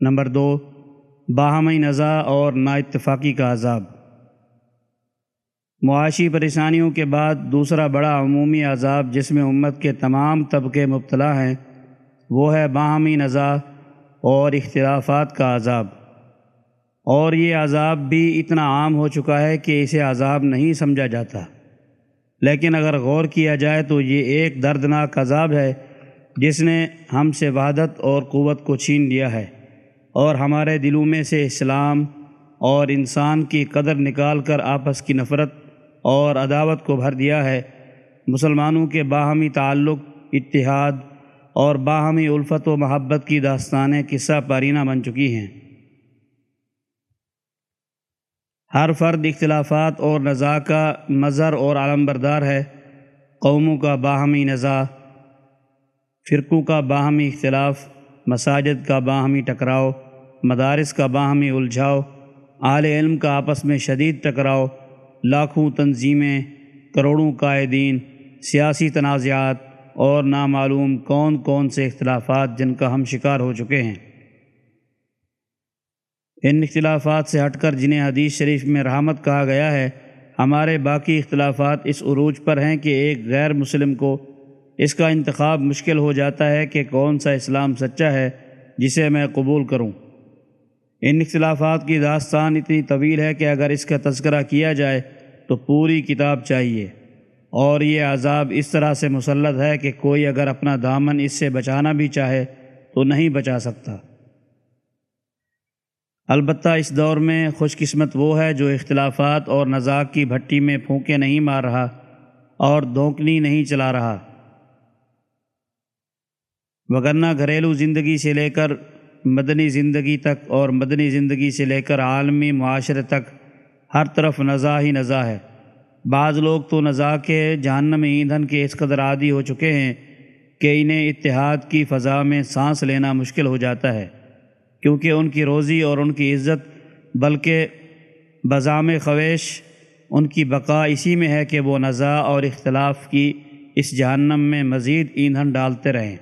Number دو باہمی نزا اور نا اتفاقی کا عذاب۔ معاشی پریشانیوں کے بعد دوسرا بڑا عمومی عذاب جس میں امت کے تمام طبقے مبتلا ہیں، وہ ہے باہمی نزا اور اختلافات کا عذاب۔ اور یہ عذاب بھی اتنا عام ہو چکا ہے کہ اسے عذاب نہیں سمجھا جاتا۔ لیکن اگر غور کیا جائے تو یہ ایک دردناک عذاب ہے جس نے ہم سے وحدت اور قوت کو چھین لیا ہے۔ اور ہمارے دلوں میں سے اسلام اور انسان کی قدر نکال کر آپس کی نفرت اور عداوت کو بھر دیا ہے۔ مسلمانوں کے باہمی تعلق، اتحاد اور باہمی الفت و محبت کی داستانیں قصہ پارینہ بن چکی ہیں۔ ہر فرد اختلافات اور نزاع کا مظہر اور عالم بردار ہے۔ قوموں کا باہمی نزاع، فرقوں کا باہمی اختلاف، مساجد کا باہمی ٹکراؤ مدارس کا باہمی الجھاؤ اعل علم کا آپس میں شدید ٹکراؤ، لاکھوں تنظیمیں، کروڑوں قائدین، سیاسی تنازعات اور نامعلوم کون کون سے اختلافات جن کا ہم شکار ہو چکے ہیں۔ ان اختلافات سے ہٹ کر جنہیں حدیث شریف میں رحمت کہا گیا ہے، ہمارے باقی اختلافات اس عروج پر ہیں کہ ایک غیر مسلم کو اس کا انتخاب مشکل ہو جاتا ہے کہ کون سا اسلام سچا ہے جسے میں قبول کروں۔ ان اختلافات کی داستان اتنی طویل ہے کہ اگر اس کا تذکرہ کیا جائے تو پوری کتاب چاہیے۔ اور یہ عذاب اس طرح سے مسلط ہے کہ کوئی اگر اپنا دامن اس سے بچانا بھی چاہے تو نہیں بچا سکتا۔ البتہ اس دور میں خوش قسمت وہ ہے جو اختلافات اور نزاق کی بھٹی میں پھونکے نہیں مار رہا اور دھونکنی نہیں چلا رہا۔ وگرنہ گھریلو زندگی سے لے کر مدنی زندگی تک اور مدنی زندگی سے لے کر عالمی معاشرے تک ہر طرف نزا ہی نزا ہے۔ بعض لوگ تو نزا کے جہنم ایندھن کے اس قدر عادی ہو چکے ہیں کہ انہیں اتحاد کی فضا میں سانس لینا مشکل ہو جاتا ہے، کیونکہ ان کی روزی اور ان کی عزت، بلکہ بزام خویش، ان کی بقا اسی میں ہے کہ وہ نزا اور اختلاف کی اس جہنم میں مزید ایندھن ڈالتے رہیں۔